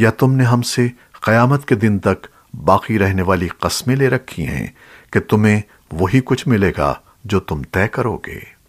یا تم نے ہم سے قیامت کے دن تک باقی رہنے والی قسمیں لے رکھی ہیں کہ تمہیں وہی کچھ ملے گا جو تم طے کرو گے۔